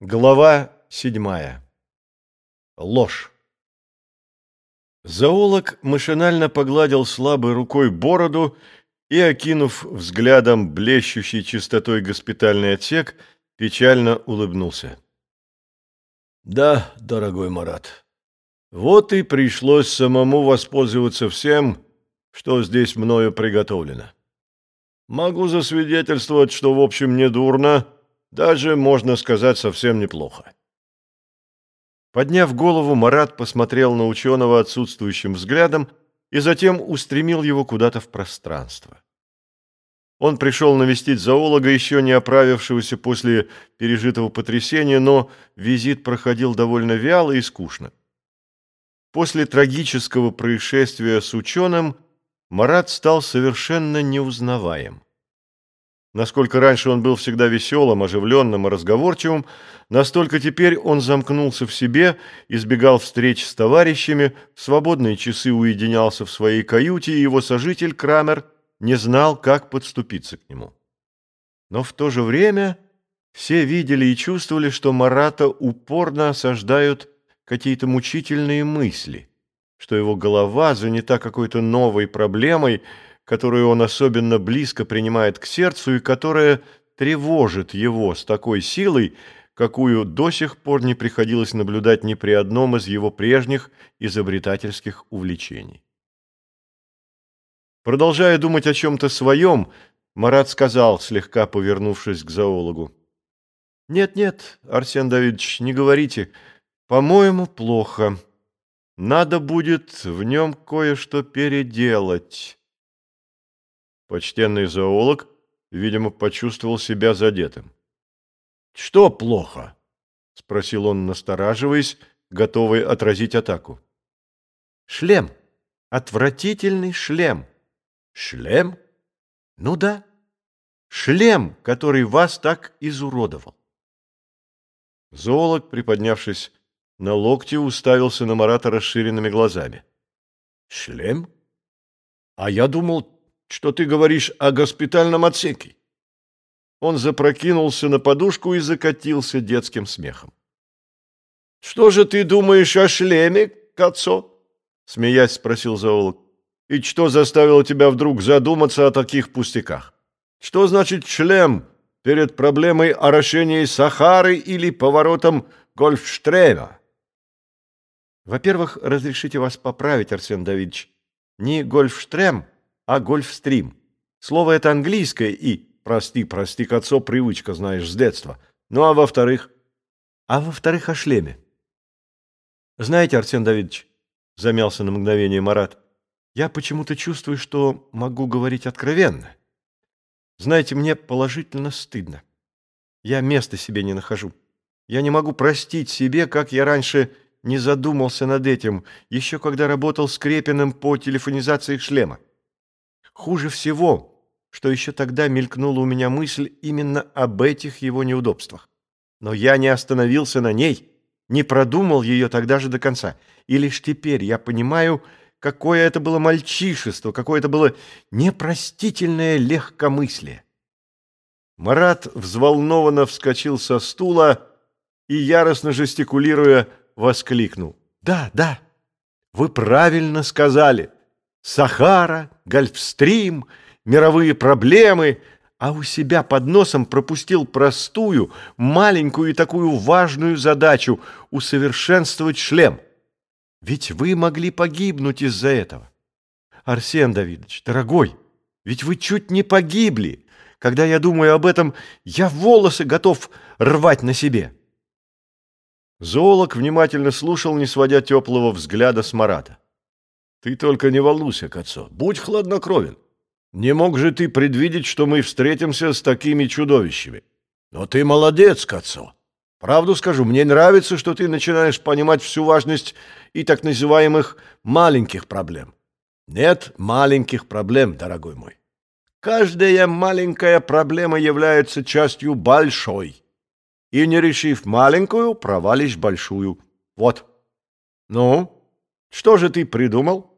Глава седьмая. Ложь. Зоолог машинально погладил слабой рукой бороду и, окинув взглядом блещущий чистотой госпитальный отсек, печально улыбнулся. «Да, дорогой Марат, вот и пришлось самому воспользоваться всем, что здесь мною приготовлено. Могу засвидетельствовать, что, в общем, не дурно, даже, можно сказать, совсем неплохо. Подняв голову, Марат посмотрел на ученого отсутствующим взглядом и затем устремил его куда-то в пространство. Он пришел навестить зоолога, еще не оправившегося после пережитого потрясения, но визит проходил довольно вяло и скучно. После трагического происшествия с ученым Марат стал совершенно неузнаваем. Насколько раньше он был всегда веселым, оживленным и разговорчивым, настолько теперь он замкнулся в себе, избегал встреч с товарищами, в свободные часы уединялся в своей каюте, и его сожитель Крамер не знал, как подступиться к нему. Но в то же время все видели и чувствовали, что Марата упорно осаждают какие-то мучительные мысли, что его голова занята какой-то новой проблемой, которую он особенно близко принимает к сердцу и которая тревожит его с такой силой, какую до сих пор не приходилось наблюдать ни при одном из его прежних изобретательских увлечений. Продолжая думать о чем-то своем, Марат сказал, слегка повернувшись к зоологу, «Нет-нет, Арсен Давидович, не говорите. По-моему, плохо. Надо будет в нем кое-что переделать». Почтенный зоолог, видимо, почувствовал себя задетым. «Что плохо?» — спросил он, настораживаясь, готовый отразить атаку. «Шлем. Отвратительный шлем». «Шлем?» «Ну да. Шлем, который вас так изуродовал». Зоолог, приподнявшись на локте, уставился на Марата расширенными глазами. «Шлем? А я думал, что ты говоришь о госпитальном отсеке. Он запрокинулся на подушку и закатился детским смехом. «Что же ты думаешь о шлеме, Кацо?» — смеясь спросил зоолог. «И что заставило тебя вдруг задуматься о таких пустяках? Что значит шлем перед проблемой орошения Сахары или поворотом Гольфштрема?» «Во-первых, разрешите вас поправить, Арсен Давидович. Не Гольфштрем, а гольфстрим. Слово это английское и, прости, прости, отцо, привычка, знаешь, с детства. Ну, а во-вторых? А во-вторых, о шлеме. Знаете, Арсен Давидович, замялся на мгновение Марат, я почему-то чувствую, что могу говорить откровенно. Знаете, мне положительно стыдно. Я места себе не нахожу. Я не могу простить себе, как я раньше не задумался над этим, еще когда работал с Крепиным по телефонизации шлема. Хуже всего, что еще тогда мелькнула у меня мысль именно об этих его неудобствах. Но я не остановился на ней, не продумал ее тогда же до конца. И лишь теперь я понимаю, какое это было мальчишество, какое это было непростительное легкомыслие. Марат взволнованно вскочил со стула и, яростно жестикулируя, воскликнул. «Да, да, вы правильно сказали. Сахара, Гольфстрим, мировые проблемы, а у себя под носом пропустил простую, маленькую и такую важную задачу – усовершенствовать шлем. Ведь вы могли погибнуть из-за этого. Арсен Давидович, дорогой, ведь вы чуть не погибли. Когда я думаю об этом, я волосы готов рвать на себе. Зоолог внимательно слушал, не сводя теплого взгляда с Марата. Ты только не волнуйся, Кацо, будь хладнокровен. Не мог же ты предвидеть, что мы встретимся с такими чудовищами. Но ты молодец, Кацо. Правду скажу, мне нравится, что ты начинаешь понимать всю важность и так называемых маленьких проблем. Нет маленьких проблем, дорогой мой. Каждая маленькая проблема является частью большой. И не решив маленькую, провалишь большую. Вот. Ну, что же ты придумал?